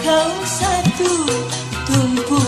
Kau satu tumpu